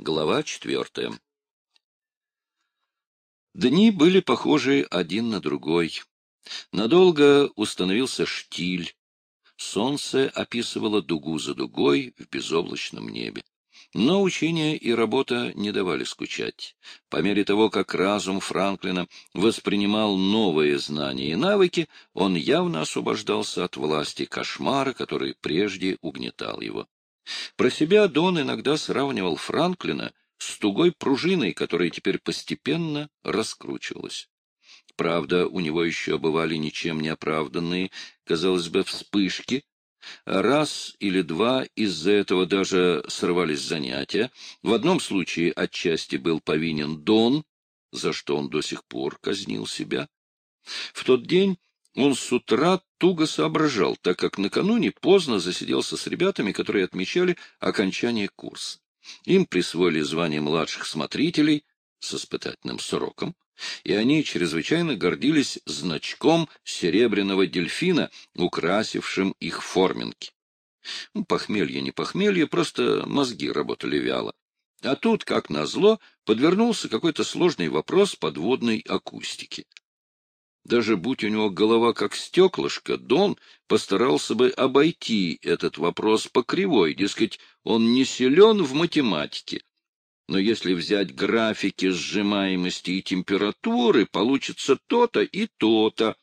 Глава четвертая. Дни были похожи один на другой. Надолго установился штиль. Солнце описывало дугу за дугой в безоблачном небе. Но учение и работа не давали скучать. По мере того, как разум Франклина воспринимал новые знания и навыки, он явно освобождался от власти кошмара, который прежде угнетал его. Про себя Дон иногда сравнивал Франклина с тугой пружиной, которая теперь постепенно раскручивалась. Правда, у него еще бывали ничем не оправданные, казалось бы, вспышки, Раз или два из-за этого даже срывались занятия. В одном случае отчасти был повинен Дон, за что он до сих пор казнил себя. В тот день он с утра туго соображал, так как накануне поздно засиделся с ребятами, которые отмечали окончание курса. Им присвоили звание младших смотрителей с испытательным сроком, и они чрезвычайно гордились значком серебряного дельфина, украсившим их форминки. Ну, похмелье не похмелье, просто мозги работали вяло. А тут, как назло, подвернулся какой-то сложный вопрос подводной акустики. Даже будь у него голова как стеклышко, Дон постарался бы обойти этот вопрос по кривой, дескать, он не силен в математике, но если взять графики сжимаемости и температуры, получится то-то и то-то.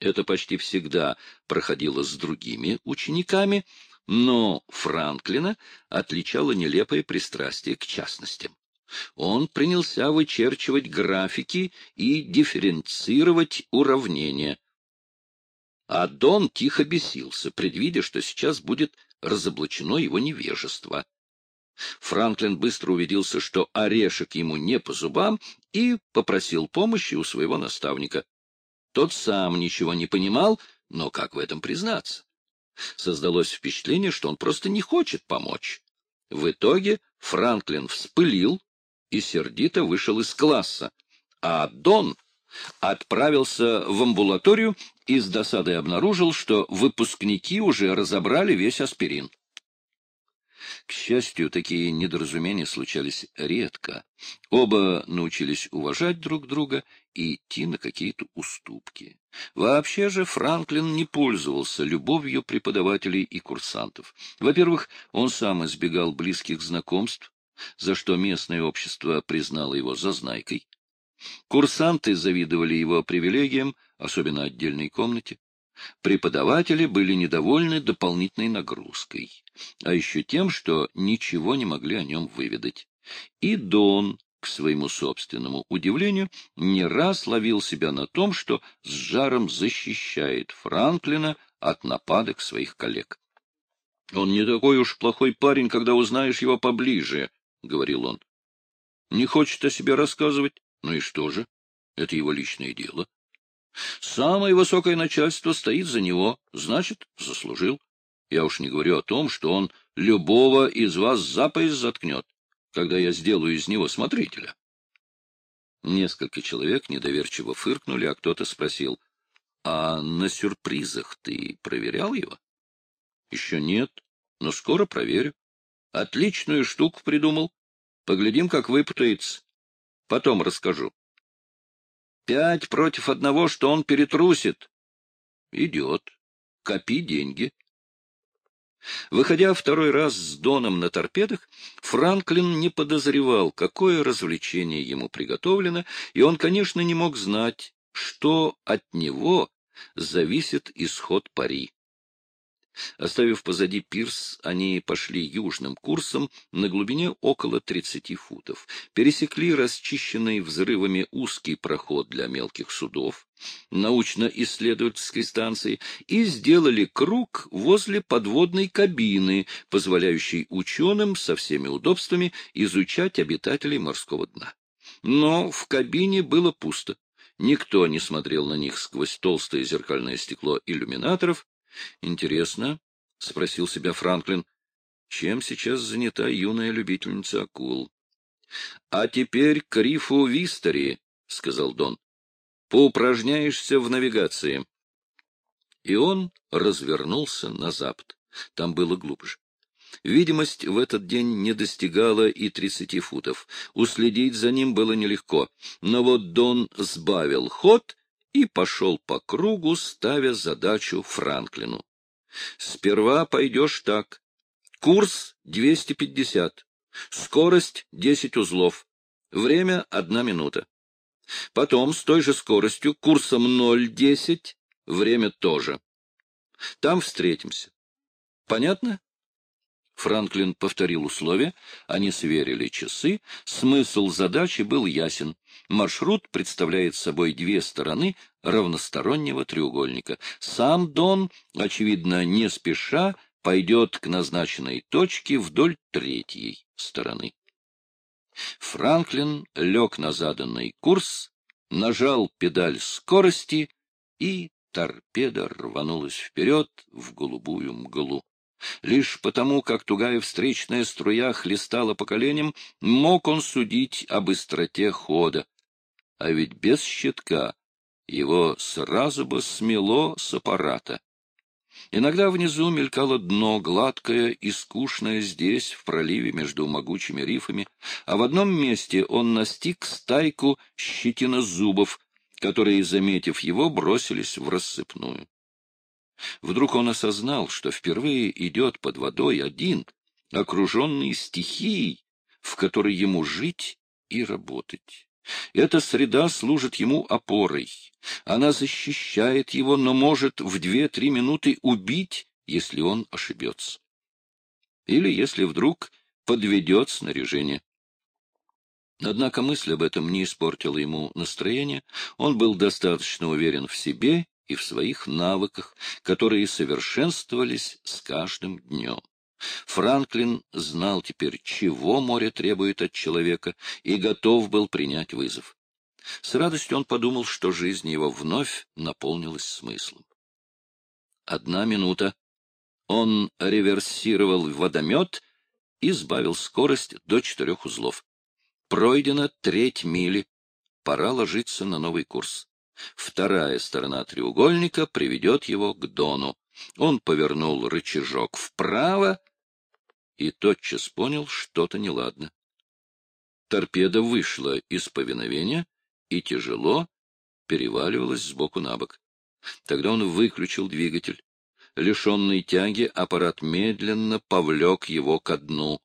Это почти всегда проходило с другими учениками, но Франклина отличало нелепое пристрастие к частностям. Он принялся вычерчивать графики и дифференцировать уравнения. А Дон тихо бесился, предвидя, что сейчас будет разоблачено его невежество. Франклин быстро убедился, что орешек ему не по зубам, и попросил помощи у своего наставника. Тот сам ничего не понимал, но как в этом признаться? Создалось впечатление, что он просто не хочет помочь. В итоге Франклин вспылил и сердито вышел из класса, а Дон отправился в амбулаторию и с досадой обнаружил, что выпускники уже разобрали весь аспирин. К счастью, такие недоразумения случались редко. Оба научились уважать друг друга и идти на какие-то уступки. Вообще же Франклин не пользовался любовью преподавателей и курсантов. Во-первых, он сам избегал близких знакомств, за что местное общество признало его зазнайкой. Курсанты завидовали его привилегиям, особенно отдельной комнате. Преподаватели были недовольны дополнительной нагрузкой, а еще тем, что ничего не могли о нем выведать. И Дон, к своему собственному удивлению, не раз ловил себя на том, что с жаром защищает Франклина от нападок своих коллег. — Он не такой уж плохой парень, когда узнаешь его поближе, — говорил он. — Не хочет о себе рассказывать? Ну и что же? Это его личное дело. Самое высокое начальство стоит за него, значит, заслужил. Я уж не говорю о том, что он любого из вас за пояс заткнет, когда я сделаю из него смотрителя. Несколько человек недоверчиво фыркнули, а кто-то спросил, а на сюрпризах ты проверял его? Еще нет, но скоро проверю. Отличную штуку придумал. Поглядим, как выпутается. Потом расскажу. Пять против одного, что он перетрусит. Идет. Копи деньги. Выходя второй раз с Доном на торпедах, Франклин не подозревал, какое развлечение ему приготовлено, и он, конечно, не мог знать, что от него зависит исход пари. Оставив позади пирс, они пошли южным курсом на глубине около 30 футов, пересекли расчищенный взрывами узкий проход для мелких судов, научно-исследовательской станции, и сделали круг возле подводной кабины, позволяющей ученым со всеми удобствами изучать обитателей морского дна. Но в кабине было пусто. Никто не смотрел на них сквозь толстое зеркальное стекло иллюминаторов, Интересно, — спросил себя Франклин, — чем сейчас занята юная любительница акул? — А теперь к рифу Вистери, — сказал Дон. — Поупражняешься в навигации. И он развернулся на запад. Там было глубже. Видимость в этот день не достигала и тридцати футов. Уследить за ним было нелегко. Но вот Дон сбавил ход и пошел по кругу, ставя задачу Франклину. Сперва пойдешь так. Курс 250. Скорость 10 узлов. Время — одна минута. Потом с той же скоростью, курсом 0,10, время тоже. Там встретимся. Понятно? Франклин повторил условия, они сверили часы, смысл задачи был ясен. Маршрут представляет собой две стороны равностороннего треугольника. Сам Дон, очевидно, не спеша, пойдет к назначенной точке вдоль третьей стороны. Франклин лег на заданный курс, нажал педаль скорости, и торпеда рванулась вперед в голубую мглу. Лишь потому, как тугая встречная струя хлестала по коленям, мог он судить о быстроте хода. А ведь без щитка его сразу бы смело с аппарата. Иногда внизу мелькало дно, гладкое и скучное здесь, в проливе между могучими рифами, а в одном месте он настиг стайку щетинозубов, которые, заметив его, бросились в рассыпную. Вдруг он осознал, что впервые идет под водой один, окруженный стихией, в которой ему жить и работать. Эта среда служит ему опорой. Она защищает его, но может в две-три минуты убить, если он ошибется. Или если вдруг подведет снаряжение. Однако мысль об этом не испортила ему настроение, он был достаточно уверен в себе и в своих навыках, которые совершенствовались с каждым днем. Франклин знал теперь, чего море требует от человека, и готов был принять вызов. С радостью он подумал, что жизнь его вновь наполнилась смыслом. Одна минута. Он реверсировал водомет и сбавил скорость до четырех узлов. Пройдена треть мили. Пора ложиться на новый курс. Вторая сторона треугольника приведет его к Дону. Он повернул рычажок вправо и тотчас понял что-то неладно. Торпеда вышла из повиновения и тяжело переваливалась сбоку на бок. Тогда он выключил двигатель. Лишенный тяги, аппарат медленно повлек его ко дну.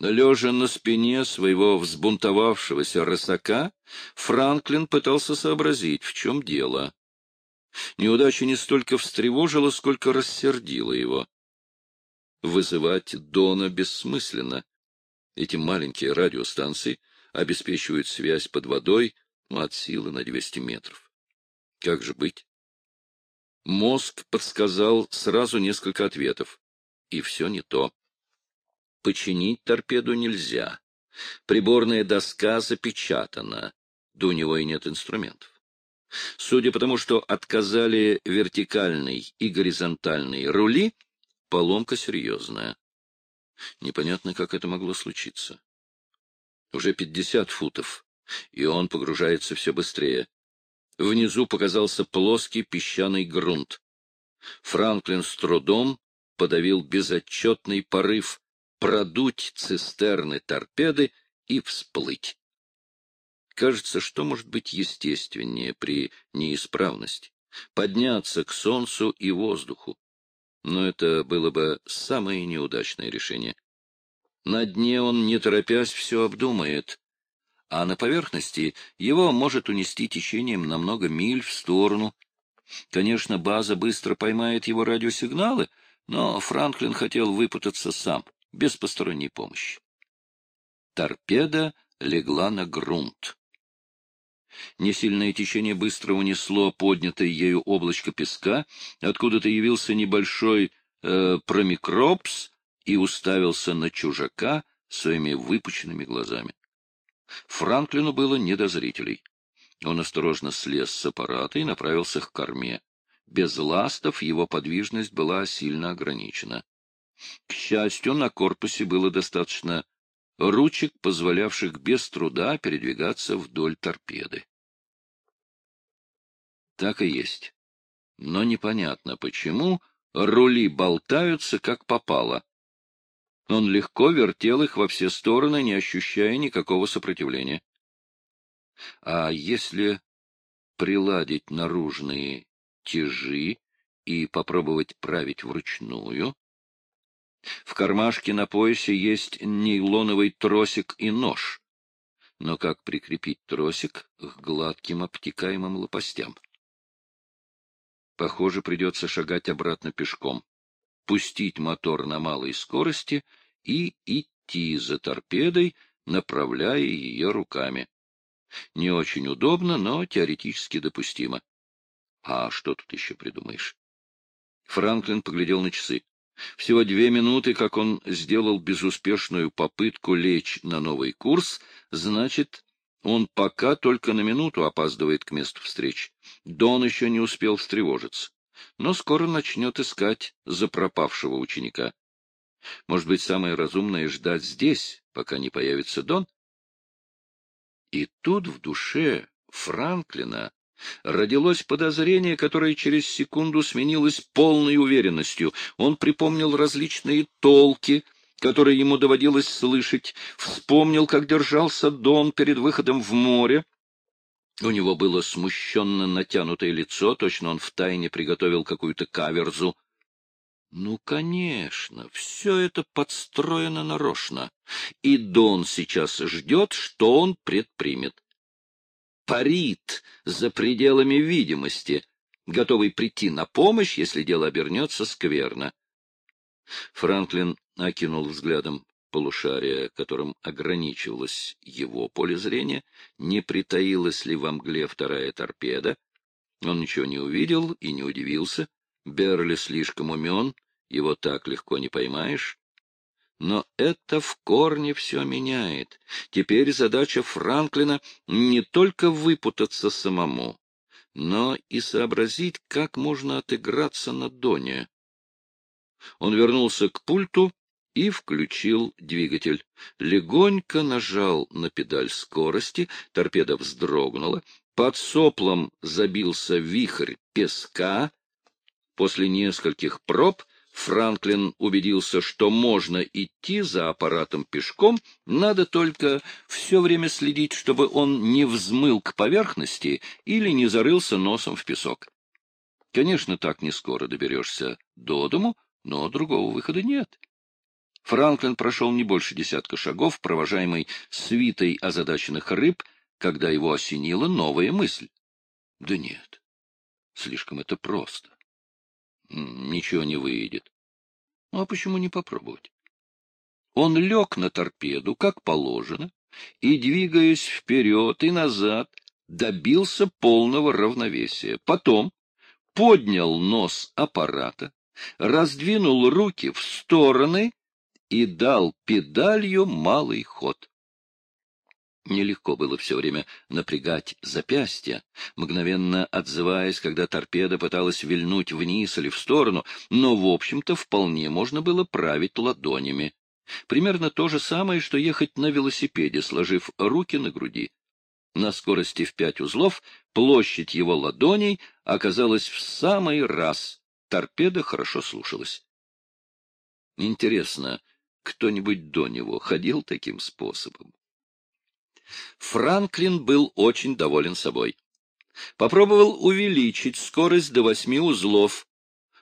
Лежа на спине своего взбунтовавшегося рысака, Франклин пытался сообразить, в чем дело. Неудача не столько встревожила, сколько рассердила его. Вызывать Дона бессмысленно. Эти маленькие радиостанции обеспечивают связь под водой от силы на 200 метров. Как же быть? Мозг подсказал сразу несколько ответов, и все не то. Починить торпеду нельзя. Приборная доска запечатана, да у него и нет инструментов. Судя по тому, что отказали вертикальный и горизонтальный рули, поломка серьезная. Непонятно, как это могло случиться. Уже пятьдесят футов, и он погружается все быстрее. Внизу показался плоский песчаный грунт. Франклин с трудом подавил безотчетный порыв продуть цистерны торпеды и всплыть. Кажется, что может быть естественнее при неисправности? Подняться к солнцу и воздуху. Но это было бы самое неудачное решение. На дне он, не торопясь, все обдумает, а на поверхности его может унести течением на много миль в сторону. Конечно, база быстро поймает его радиосигналы, но Франклин хотел выпутаться сам без посторонней помощи. Торпеда легла на грунт. Несильное течение быстро унесло поднятое ею облачко песка, откуда-то явился небольшой э, промикропс и уставился на чужака своими выпученными глазами. Франклину было не до зрителей. Он осторожно слез с аппарата и направился к корме. Без ластов его подвижность была сильно ограничена. К счастью, на корпусе было достаточно ручек, позволявших без труда передвигаться вдоль торпеды. Так и есть. Но непонятно, почему рули болтаются, как попало. Он легко вертел их во все стороны, не ощущая никакого сопротивления. А если приладить наружные тяжи и попробовать править вручную? В кармашке на поясе есть нейлоновый тросик и нож. Но как прикрепить тросик к гладким обтекаемым лопастям? Похоже, придется шагать обратно пешком, пустить мотор на малой скорости и идти за торпедой, направляя ее руками. Не очень удобно, но теоретически допустимо. А что тут еще придумаешь? Франклин поглядел на часы. Всего две минуты, как он сделал безуспешную попытку лечь на новый курс, значит, он пока только на минуту опаздывает к месту встречи. Дон еще не успел встревожиться, но скоро начнет искать запропавшего ученика. Может быть, самое разумное — ждать здесь, пока не появится Дон? И тут в душе Франклина Родилось подозрение, которое через секунду сменилось полной уверенностью. Он припомнил различные толки, которые ему доводилось слышать, вспомнил, как держался Дон перед выходом в море. У него было смущенно натянутое лицо, точно он втайне приготовил какую-то каверзу. Ну, конечно, все это подстроено нарочно, и Дон сейчас ждет, что он предпримет парит за пределами видимости, готовый прийти на помощь, если дело обернется скверно. Франклин окинул взглядом полушария, которым ограничивалось его поле зрения, не притаилась ли во мгле вторая торпеда. Он ничего не увидел и не удивился. Берли слишком умен, его так легко не поймаешь. Но это в корне все меняет. Теперь задача Франклина не только выпутаться самому, но и сообразить, как можно отыграться на Доне. Он вернулся к пульту и включил двигатель. Легонько нажал на педаль скорости, торпеда вздрогнула, под соплом забился вихрь песка. После нескольких проб Франклин убедился, что можно идти за аппаратом пешком, надо только все время следить, чтобы он не взмыл к поверхности или не зарылся носом в песок. Конечно, так не скоро доберешься до дому, но другого выхода нет. Франклин прошел не больше десятка шагов, провожаемый свитой озадаченных рыб, когда его осенила новая мысль. Да нет, слишком это просто ничего не выйдет. Ну, а почему не попробовать? Он лег на торпеду, как положено, и, двигаясь вперед и назад, добился полного равновесия. Потом поднял нос аппарата, раздвинул руки в стороны и дал педалью малый ход. Нелегко было все время напрягать запястья, мгновенно отзываясь, когда торпеда пыталась вильнуть вниз или в сторону, но, в общем-то, вполне можно было править ладонями. Примерно то же самое, что ехать на велосипеде, сложив руки на груди. На скорости в пять узлов площадь его ладоней оказалась в самый раз. Торпеда хорошо слушалась. Интересно, кто-нибудь до него ходил таким способом? Франклин был очень доволен собой. Попробовал увеличить скорость до восьми узлов,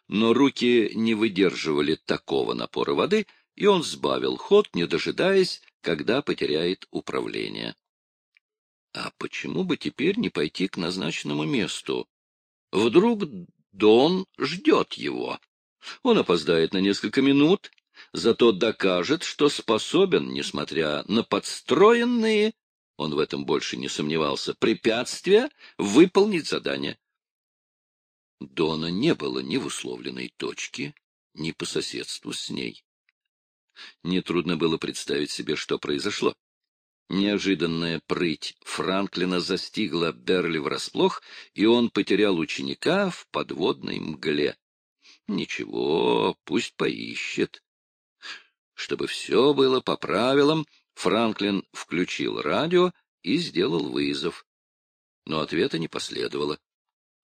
но руки не выдерживали такого напора воды, и он сбавил ход, не дожидаясь, когда потеряет управление. А почему бы теперь не пойти к назначенному месту? Вдруг Дон ждет его. Он опоздает на несколько минут, зато докажет, что способен, несмотря на подстроенные он в этом больше не сомневался, препятствие выполнить задание. Дона не было ни в условленной точке, ни по соседству с ней. Нетрудно было представить себе, что произошло. Неожиданная прыть Франклина застигла Берли врасплох, и он потерял ученика в подводной мгле. Ничего, пусть поищет. Чтобы все было по правилам, Франклин включил радио и сделал вызов. Но ответа не последовало.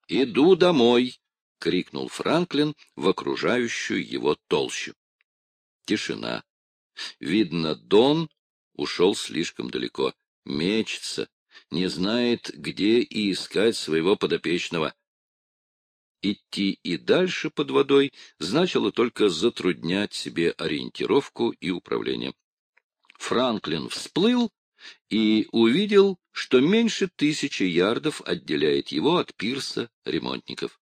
«Иду домой!» — крикнул Франклин в окружающую его толщу. Тишина. Видно, Дон ушел слишком далеко, мечется, не знает, где и искать своего подопечного. Идти и дальше под водой значило только затруднять себе ориентировку и управление. Франклин всплыл и увидел, что меньше тысячи ярдов отделяет его от пирса ремонтников.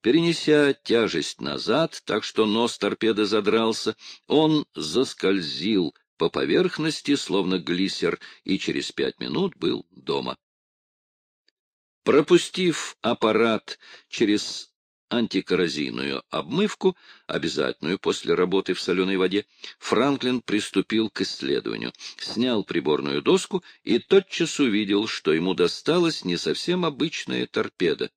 Перенеся тяжесть назад, так что нос торпеды задрался, он заскользил по поверхности, словно глиссер, и через пять минут был дома. Пропустив аппарат через антикоррозийную обмывку, обязательную после работы в соленой воде, Франклин приступил к исследованию, снял приборную доску и тотчас увидел, что ему досталась не совсем обычная торпеда.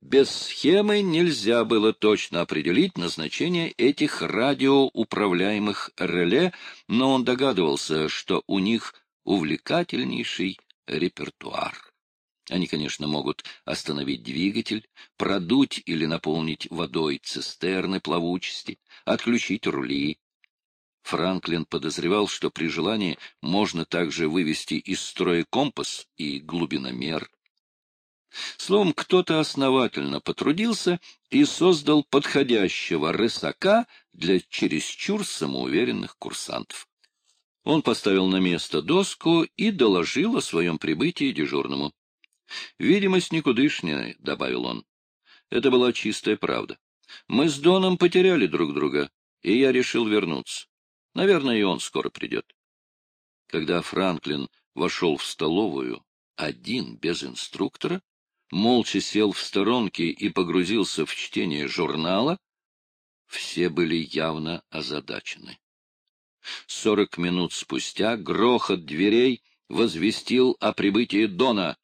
Без схемы нельзя было точно определить назначение этих радиоуправляемых реле, но он догадывался, что у них увлекательнейший репертуар. Они, конечно, могут остановить двигатель, продуть или наполнить водой цистерны плавучести, отключить рули. Франклин подозревал, что при желании можно также вывести из строя компас и глубиномер. Словом, кто-то основательно потрудился и создал подходящего рысака для чересчур самоуверенных курсантов. Он поставил на место доску и доложил о своем прибытии дежурному. «Видимость никудышняя», — добавил он. Это была чистая правда. Мы с Доном потеряли друг друга, и я решил вернуться. Наверное, и он скоро придет. Когда Франклин вошел в столовую, один, без инструктора, молча сел в сторонке и погрузился в чтение журнала, все были явно озадачены. Сорок минут спустя грохот дверей возвестил о прибытии Дона.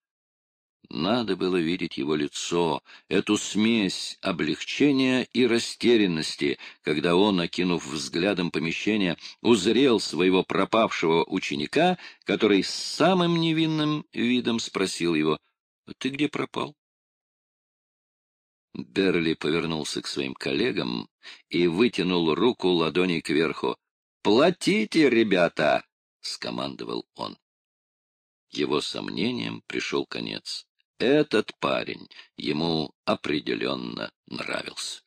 Надо было видеть его лицо, эту смесь облегчения и растерянности, когда он, окинув взглядом помещение, узрел своего пропавшего ученика, который с самым невинным видом спросил его, «Ты где пропал?» Берли повернулся к своим коллегам и вытянул руку ладоней кверху. «Платите, ребята!» — скомандовал он. Его сомнениям пришел конец. Этот парень ему определенно нравился.